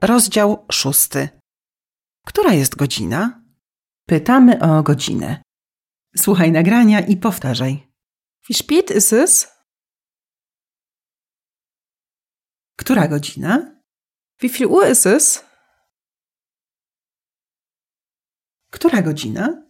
rozdział szósty. Która jest godzina? Pytamy o godzinę. Słuchaj nagrania i powtarzaj. Wie spät ist es? Która godzina? Wie viel Uhr ist es? Która godzina?